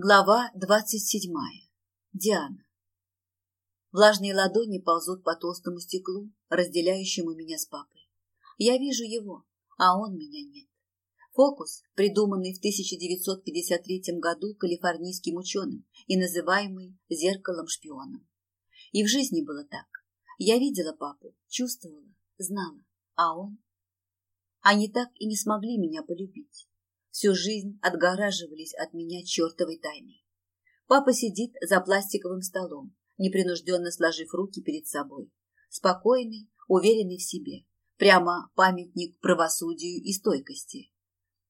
Глава двадцать седьмая. Диана. Влажные ладони ползут по толстому стеклу, разделяющему меня с папой. Я вижу его, а он меня нет. Фокус, придуманный в 1953 году калифорнийским ученым и называемый зеркалом-шпионом. И в жизни было так. Я видела папу, чувствовала, знала, а он... Они так и не смогли меня полюбить всю жизнь отгораживались от меня чертовой тайной. Папа сидит за пластиковым столом, непринужденно сложив руки перед собой. Спокойный, уверенный в себе. Прямо памятник правосудию и стойкости.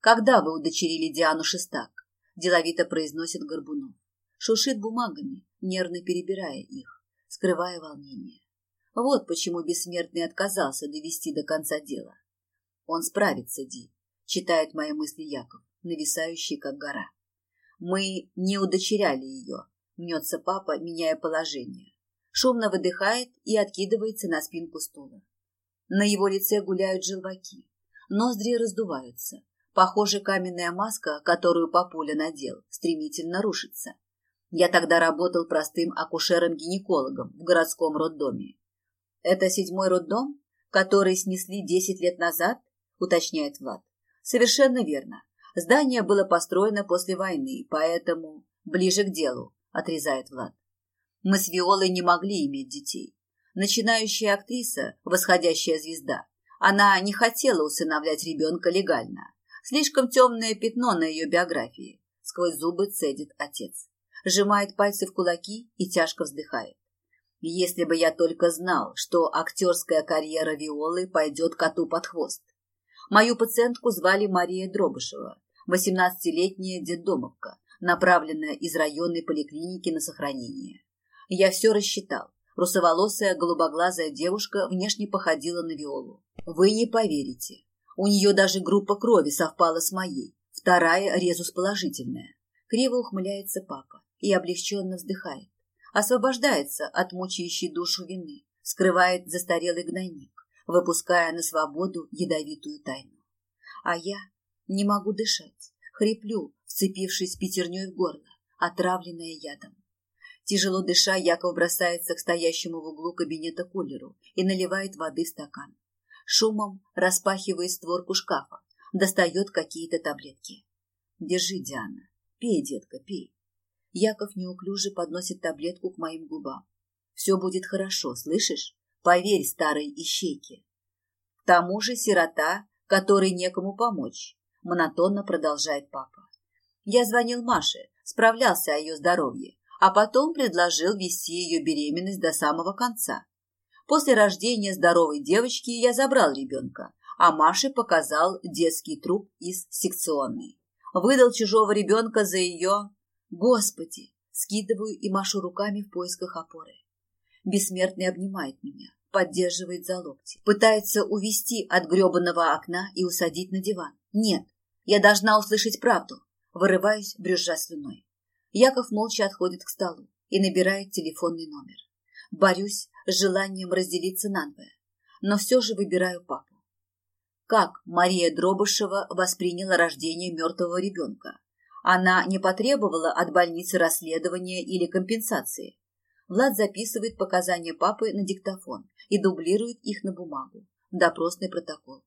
«Когда вы удочерили Диану Шестак?» – деловито произносит Горбунов. Шушит бумагами, нервно перебирая их, скрывая волнение. Вот почему бессмертный отказался довести до конца дело. Он справится, Ди, читает мои мысли Яков, нависающий как гора. Мы не удочеряли ее, мнется папа, меняя положение. Шумно выдыхает и откидывается на спинку стула. На его лице гуляют желваки. Ноздри раздуваются. Похоже, каменная маска, которую папуля надел, стремительно рушится. Я тогда работал простым акушером-гинекологом в городском роддоме. Это седьмой роддом, который снесли десять лет назад, уточняет Влад. Совершенно верно. Здание было построено после войны, поэтому ближе к делу, отрезает Влад. Мы с Виолой не могли иметь детей. Начинающая актриса, восходящая звезда, она не хотела усыновлять ребенка легально. Слишком темное пятно на ее биографии. Сквозь зубы цедит отец. Сжимает пальцы в кулаки и тяжко вздыхает. Если бы я только знал, что актерская карьера Виолы пойдет коту под хвост. Мою пациентку звали Мария Дробышева, 18-летняя детдомовка, направленная из районной поликлиники на сохранение. Я все рассчитал. Русоволосая, голубоглазая девушка внешне походила на Виолу. Вы не поверите. У нее даже группа крови совпала с моей. Вторая резус положительная. Криво ухмыляется папа и облегченно вздыхает. Освобождается от мучающей душу вины. Скрывает застарелый гнойник выпуская на свободу ядовитую тайну. А я не могу дышать, хриплю, вцепившись пятерней в горло, отравленная ядом. Тяжело дыша, Яков бросается к стоящему в углу кабинета кулеру и наливает воды в стакан. Шумом распахивает створку шкафа, достает какие-то таблетки. «Держи, Диана. Пей, детка, пей». Яков неуклюже подносит таблетку к моим губам. «Все будет хорошо, слышишь? Поверь старой ищейке. К тому же сирота, которой некому помочь, монотонно продолжает папа. Я звонил Маше, справлялся о ее здоровье, а потом предложил вести ее беременность до самого конца. После рождения здоровой девочки я забрал ребенка, а Маше показал детский труп из секционной. Выдал чужого ребенка за ее... Господи! Скидываю и машу руками в поисках опоры. Бессмертный обнимает меня, поддерживает за локти, пытается увести от гребаного окна и усадить на диван. Нет, я должна услышать правду. Вырываюсь, брюзжа слюной. Яков молча отходит к столу и набирает телефонный номер. Борюсь с желанием разделиться надвое, но все же выбираю папу. Как Мария Дробышева восприняла рождение мертвого ребенка? Она не потребовала от больницы расследования или компенсации. Влад записывает показания папы на диктофон и дублирует их на бумагу, допросный протокол.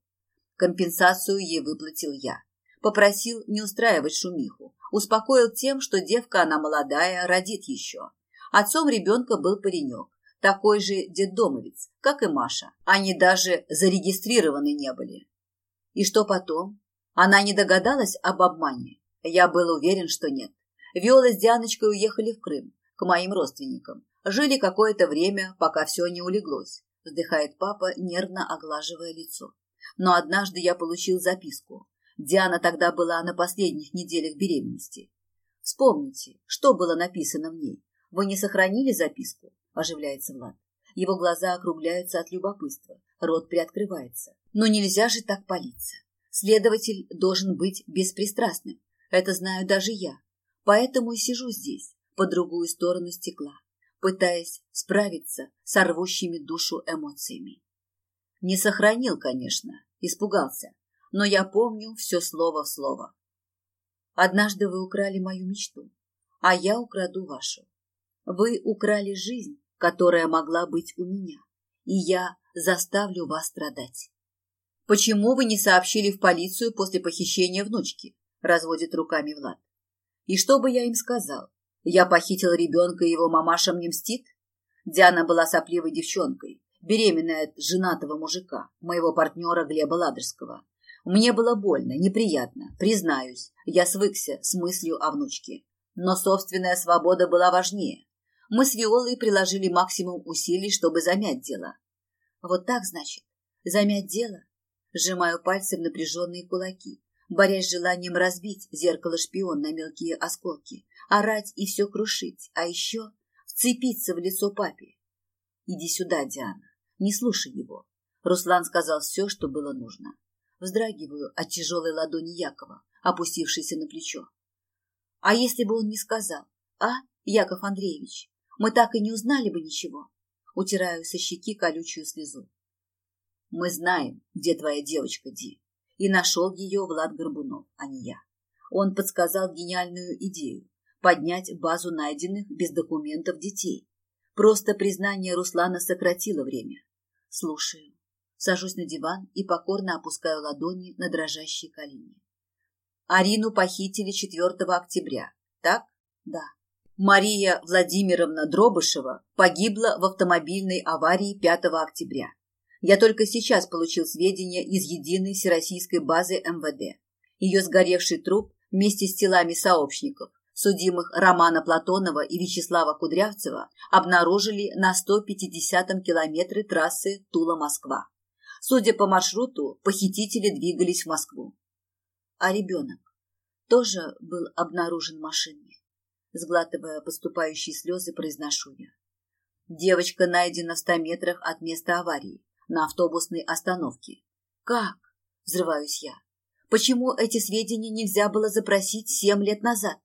Компенсацию ей выплатил я. Попросил не устраивать шумиху. Успокоил тем, что девка она молодая, родит еще. Отцом ребенка был паренек, такой же детдомовец, как и Маша. Они даже зарегистрированы не были. И что потом? Она не догадалась об обмане? Я был уверен, что нет. Виола с Дианочкой уехали в Крым, к моим родственникам. Жили какое-то время, пока все не улеглось, вздыхает папа, нервно оглаживая лицо. Но однажды я получил записку. Диана тогда была на последних неделях беременности. Вспомните, что было написано в ней. Вы не сохранили записку? Оживляется Влад. Его глаза округляются от любопытства, рот приоткрывается. Но нельзя же так палиться. Следователь должен быть беспристрастным. Это знаю даже я. Поэтому и сижу здесь, по другую сторону стекла, пытаясь справиться с рвущими душу эмоциями. Не сохранил, конечно, испугался, но я помню все слово в слово. Однажды вы украли мою мечту. а я украду вашу. Вы украли жизнь, которая могла быть у меня, и я заставлю вас страдать. Почему вы не сообщили в полицию после похищения внучки? Разводит руками Влад. И что бы я им сказал? Я похитил ребенка, и его мамаша мне мстит? Диана была сопливой девчонкой, беременная от женатого мужика, моего партнера Глеба Ладожского. Мне было больно, неприятно, признаюсь, я свыкся с мыслью о внучке. Но собственная свобода была важнее. Мы с Виолой приложили максимум усилий, чтобы замять дело. Вот так, значит, замять дело? Сжимаю пальцы в напряженные кулаки, борясь с желанием разбить зеркало-шпион на мелкие осколки, орать и все крушить, а еще вцепиться в лицо папе. Иди сюда, Диана, не слушай его. Руслан сказал все, что было нужно. Вздрагиваю от тяжелой ладони Якова, опустившейся на плечо. А если бы он не сказал? А, Яков Андреевич, мы так и не узнали бы ничего. Утираю со щеки колючую слезу. Мы знаем, где твоя девочка, Ди. И нашел ее Влад Горбунов, а не я. Он подсказал гениальную идею – поднять базу найденных без документов детей. Просто признание Руслана сократило время. Слушаю. Сажусь на диван и покорно опускаю ладони на дрожащие колени. Арину похитили 4 октября. Так? Да. Мария Владимировна Дробышева погибла в автомобильной аварии 5 октября. Я только сейчас получил сведения из единой всероссийской базы МВД. Ее сгоревший труп вместе с телами сообщников, судимых Романа Платонова и Вячеслава Кудрявцева, обнаружили на 150-м километре трассы Тула-Москва. Судя по маршруту, похитители двигались в Москву. А ребенок тоже был обнаружен в машине. Сглатывая поступающие слезы, произношу я. Девочка найдена в ста метрах от места аварии на автобусной остановке. Как? Взрываюсь я. Почему эти сведения нельзя было запросить семь лет назад?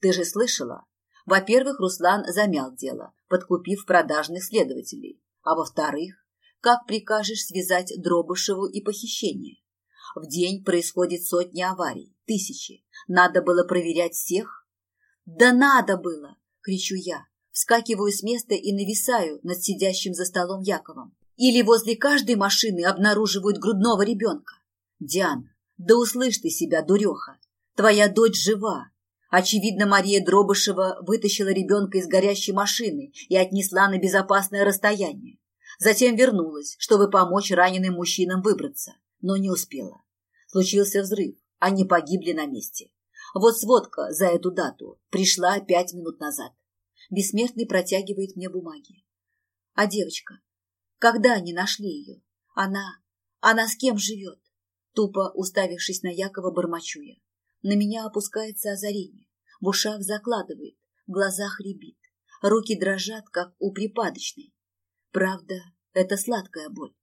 Ты же слышала? Во-первых, Руслан замял дело, подкупив продажных следователей. А во-вторых, как прикажешь связать Дробышеву и похищение? В день происходит сотни аварий, тысячи. Надо было проверять всех? Да надо было, кричу я. Вскакиваю с места и нависаю над сидящим за столом Яковом. Или возле каждой машины обнаруживают грудного ребенка. Диана, да услышь ты себя, дуреха. Твоя дочь жива. Очевидно, Мария Дробышева вытащила ребенка из горящей машины и отнесла на безопасное расстояние. Затем вернулась, чтобы помочь раненым мужчинам выбраться, но не успела. Случился взрыв, они погибли на месте. Вот сводка за эту дату пришла пять минут назад. Бессмертный протягивает мне бумаги. А девочка, когда они нашли ее? Она... Она с кем живет? Тупо уставившись на Якова, бормочу я. На меня опускается озарение. В ушах закладывает, в глазах рябит. Руки дрожат, как у припадочной. Правда, это сладкая боль,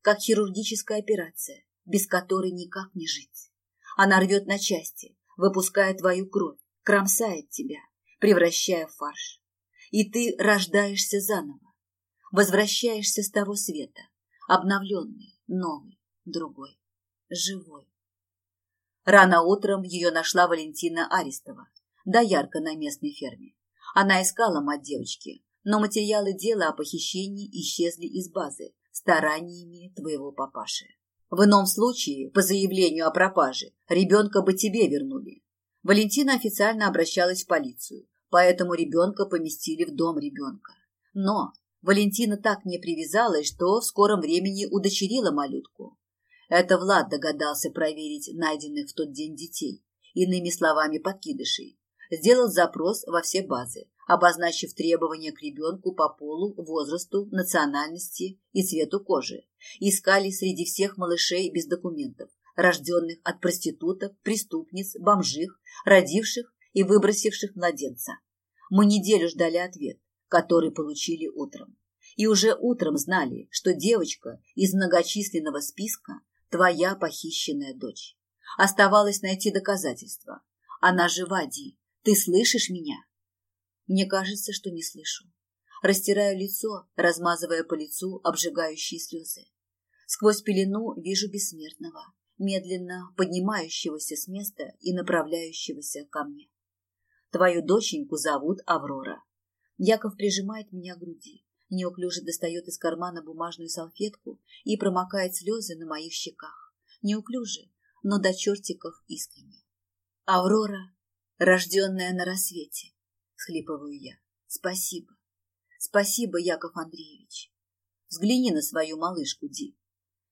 как хирургическая операция, без которой никак не жить. Она рвет на части, выпуская твою кровь, кромсает тебя, превращая в фарш. И ты рождаешься заново, возвращаешься с того света, обновленный, новый, другой, живой. Рано утром ее нашла Валентина Арестова, доярка на местной ферме. Она искала мать девочки, но материалы дела о похищении исчезли из базы стараниями твоего папаши. В ином случае, по заявлению о пропаже, ребенка бы тебе вернули. Валентина официально обращалась в полицию, поэтому ребенка поместили в дом ребенка. Но Валентина так не привязалась, что в скором времени удочерила малютку. Это Влад догадался проверить найденных в тот день детей, иными словами подкидышей. Сделал запрос во все базы, обозначив требования к ребенку по полу, возрасту, национальности и цвету кожи. Искали среди всех малышей без документов, рожденных от проституток, преступниц, бомжих, родивших и выбросивших младенца. Мы неделю ждали ответ, который получили утром. И уже утром знали, что девочка из многочисленного списка – твоя похищенная дочь. Оставалось найти доказательства. Она жива, Ди. Ты слышишь меня? Мне кажется, что не слышу. Растираю лицо, размазывая по лицу обжигающие слезы. Сквозь пелену вижу бессмертного, медленно поднимающегося с места и направляющегося ко мне. Твою доченьку зовут Аврора. Яков прижимает меня к груди, неуклюже достает из кармана бумажную салфетку и промокает слезы на моих щеках. Неуклюже, но до чертиков искренне. Аврора, рожденная на рассвете, схлипываю я. Спасибо. Спасибо, Яков Андреевич. Взгляни на свою малышку, Ди.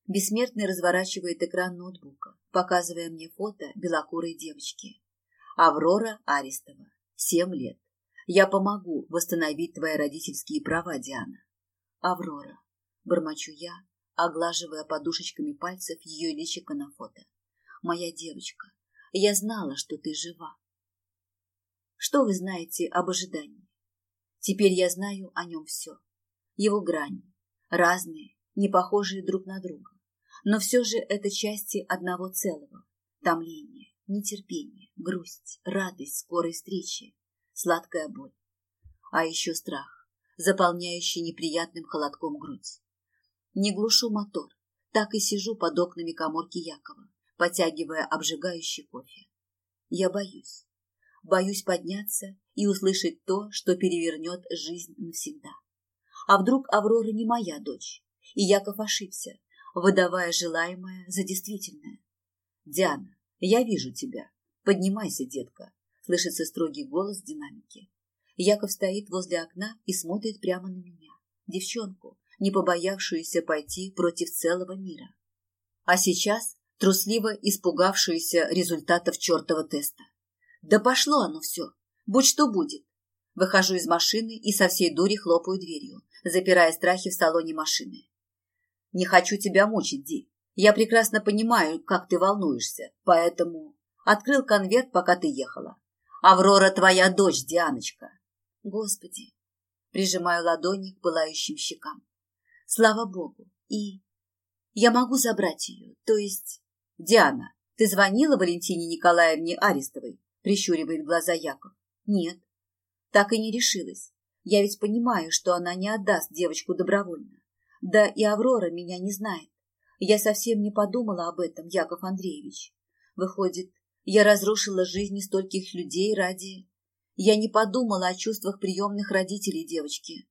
Бессмертный разворачивает экран ноутбука, показывая мне фото белокурой девочки. Аврора Арестова, семь лет. Я помогу восстановить твои родительские права, Диана. Аврора, бормочу я, оглаживая подушечками пальцев ее личико на фото. Моя девочка, я знала, что ты жива. Что вы знаете об ожидании? Теперь я знаю о нем все. Его грани, разные, не похожие друг на друга. Но все же это части одного целого. Томление, нетерпение, грусть, радость скорой встречи, сладкая боль. А еще страх, заполняющий неприятным холодком грудь. Не глушу мотор, так и сижу под окнами коморки Якова, потягивая обжигающий кофе. Я боюсь. Боюсь подняться и услышать то, что перевернет жизнь навсегда. А вдруг Аврора не моя дочь, и Яков ошибся, выдавая желаемое за действительное. Диана, «Я вижу тебя. Поднимайся, детка», — слышится строгий голос в динамике. Яков стоит возле окна и смотрит прямо на меня, девчонку, не побоявшуюся пойти против целого мира. А сейчас трусливо испугавшуюся результатов чертова теста. Да пошло оно все, будь что будет. Выхожу из машины и со всей дури хлопаю дверью, запирая страхи в салоне машины. Не хочу тебя мучить, Ди. Я прекрасно понимаю, как ты волнуешься, поэтому открыл конверт, пока ты ехала. Аврора твоя дочь, Дианочка. Господи, прижимаю ладони к пылающим щекам. Слава Богу. И я могу забрать ее, то есть... Диана, ты звонила Валентине Николаевне Арестовой? Прищуривает глаза Яков. Нет. Так и не решилась. Я ведь понимаю, что она не отдаст девочку добровольно. Да и Аврора меня не знает. Я совсем не подумала об этом, Яков Андреевич. Выходит, я разрушила жизни стольких людей ради... Я не подумала о чувствах приемных родителей девочки.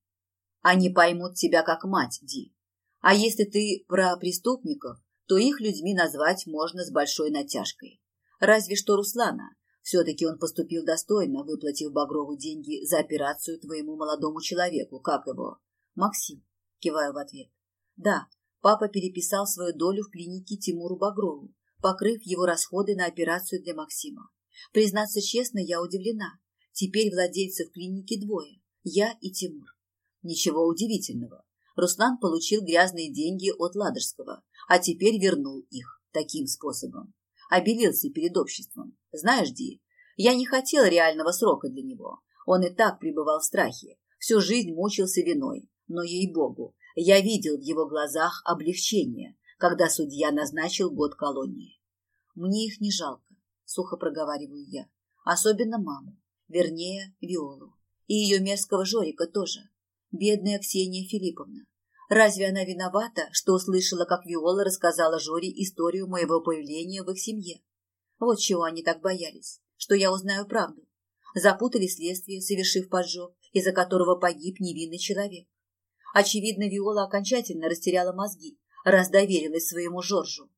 Они поймут тебя как мать, Ди. А если ты про преступников, то их людьми назвать можно с большой натяжкой. Разве что Руслана. Все-таки он поступил достойно, выплатив Багрову деньги за операцию твоему молодому человеку. Как его? Максим. Киваю в ответ. Да, Папа переписал свою долю в клинике Тимуру Багрову, покрыв его расходы на операцию для Максима. Признаться честно, я удивлена. Теперь владельцев клиники двое – я и Тимур. Ничего удивительного. Руслан получил грязные деньги от Ладожского, а теперь вернул их таким способом. Обелился перед обществом. Знаешь, Ди, я не хотел реального срока для него. Он и так пребывал в страхе, всю жизнь мучился виной. Но, ей-богу, я видел в его глазах облегчение, когда судья назначил год колонии. Мне их не жалко, сухо проговариваю я. Особенно маму, вернее, Виолу. И ее мерзкого Жорика тоже. Бедная Ксения Филипповна. Разве она виновата, что услышала, как Виола рассказала Жоре историю моего появления в их семье? Вот чего они так боялись, что я узнаю правду. Запутали следствие, совершив поджог, из-за которого погиб невинный человек. Очевидно, Виола окончательно растеряла мозги, раз доверилась своему Жоржу.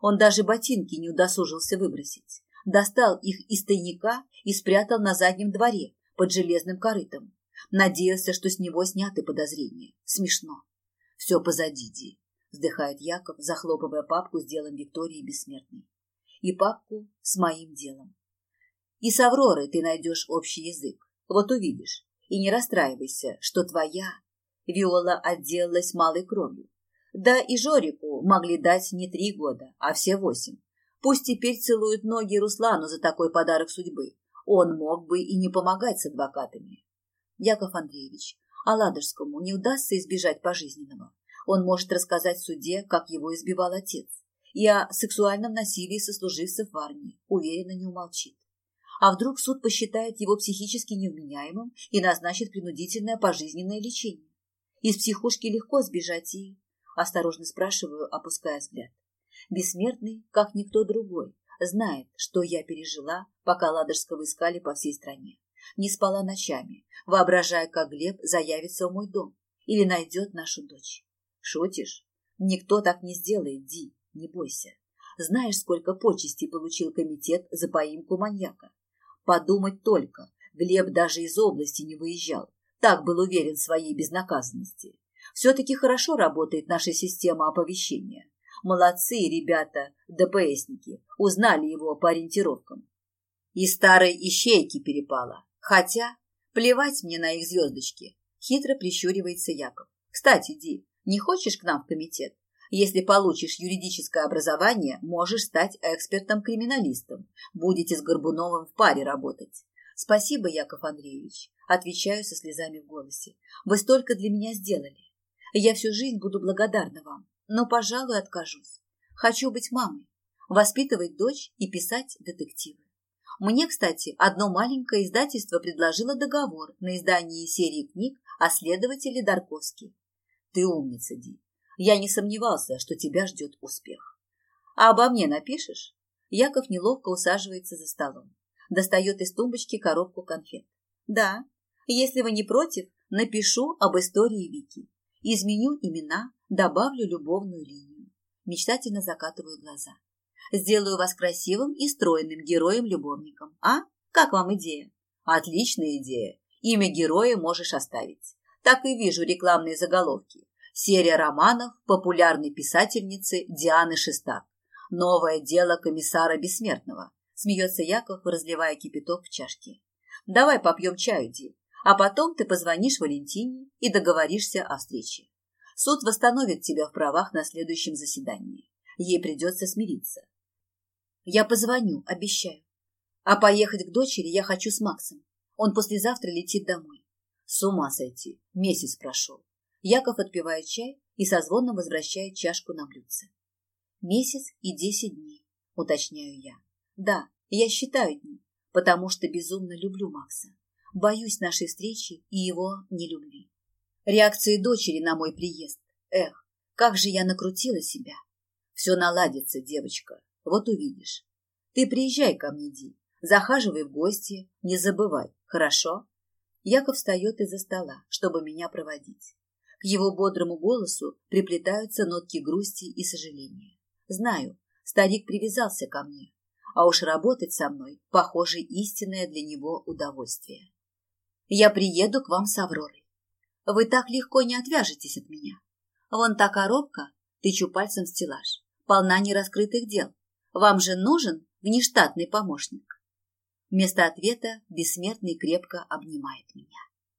Он даже ботинки не удосужился выбросить. Достал их из тайника и спрятал на заднем дворе под железным корытом. Надеялся, что с него сняты подозрения. Смешно. Все позади, Ди, вздыхает Яков, захлопывая папку с делом Виктории Бессмертной. И папку с моим делом. И с Авророй ты найдешь общий язык. Вот увидишь. И не расстраивайся, что твоя Виола отделалась малой кровью. Да и Жорику могли дать не три года, а все восемь. Пусть теперь целуют ноги Руслану за такой подарок судьбы. Он мог бы и не помогать с адвокатами. Яков Андреевич, а Ладожскому не удастся избежать пожизненного. Он может рассказать в суде, как его избивал отец. И о сексуальном насилии сослуживцев в армии уверенно не умолчит. А вдруг суд посчитает его психически невменяемым и назначит принудительное пожизненное лечение? Из психушки легко сбежать и... Осторожно спрашиваю, опуская взгляд. Бессмертный, как никто другой, знает, что я пережила, пока Ладожского искали по всей стране. Не спала ночами, воображая, как Глеб заявится в мой дом или найдет нашу дочь. Шутишь? Никто так не сделает, Ди, не бойся. Знаешь, сколько почестей получил комитет за поимку маньяка? Подумать только, Глеб даже из области не выезжал. Так был уверен в своей безнаказанности. Все-таки хорошо работает наша система оповещения. Молодцы ребята, ДПСники, узнали его по ориентировкам. И старой ищейки перепало. Хотя, плевать мне на их звездочки. Хитро прищуривается Яков. Кстати, Ди, не хочешь к нам в комитет? Если получишь юридическое образование, можешь стать экспертом-криминалистом. Будете с Горбуновым в паре работать. Спасибо, Яков Андреевич. Отвечаю со слезами в голосе. Вы столько для меня сделали. Я всю жизнь буду благодарна вам, но, пожалуй, откажусь. Хочу быть мамой, воспитывать дочь и писать детективы. Мне, кстати, одно маленькое издательство предложило договор на издание серии книг о следователе Дарковске. Ты умница, Ди. Я не сомневался, что тебя ждет успех. А обо мне напишешь? Яков неловко усаживается за столом. Достает из тумбочки коробку конфет. Да, если вы не против, напишу об истории Вики. Изменю имена, добавлю любовную линию. Мечтательно закатываю глаза. Сделаю вас красивым и стройным героем-любовником. А? Как вам идея? Отличная идея. Имя героя можешь оставить. Так и вижу рекламные заголовки. Серия романов популярной писательницы Дианы Шестак. Новое дело комиссара Бессмертного. Смеется Яков, разливая кипяток в чашке. Давай попьем чаю, Ди, а потом ты позвонишь Валентине и договоришься о встрече. Суд восстановит тебя в правах на следующем заседании. Ей придется смириться. Я позвоню, обещаю. А поехать к дочери я хочу с Максом. Он послезавтра летит домой. С ума сойти. Месяц прошел. Яков отпивает чай и со звоном возвращает чашку на блюдце. Месяц и десять дней, уточняю я. Да, я считаю дни, потому что безумно люблю Макса. Боюсь нашей встречи и его нелюбви. Реакции дочери на мой приезд. Эх, как же я накрутила себя. Все наладится, девочка. Вот увидишь. Ты приезжай ко мне, Ди. Захаживай в гости, не забывай, хорошо? Яков встает из-за стола, чтобы меня проводить. К его бодрому голосу приплетаются нотки грусти и сожаления. Знаю, старик привязался ко мне, а уж работать со мной, похоже, истинное для него удовольствие. Я приеду к вам с Авророй. Вы так легко не отвяжетесь от меня. Вон та коробка, тычу пальцем в стеллаж, полна нераскрытых дел. Вам же нужен внештатный помощник. Вместо ответа бессмертный крепко обнимает меня.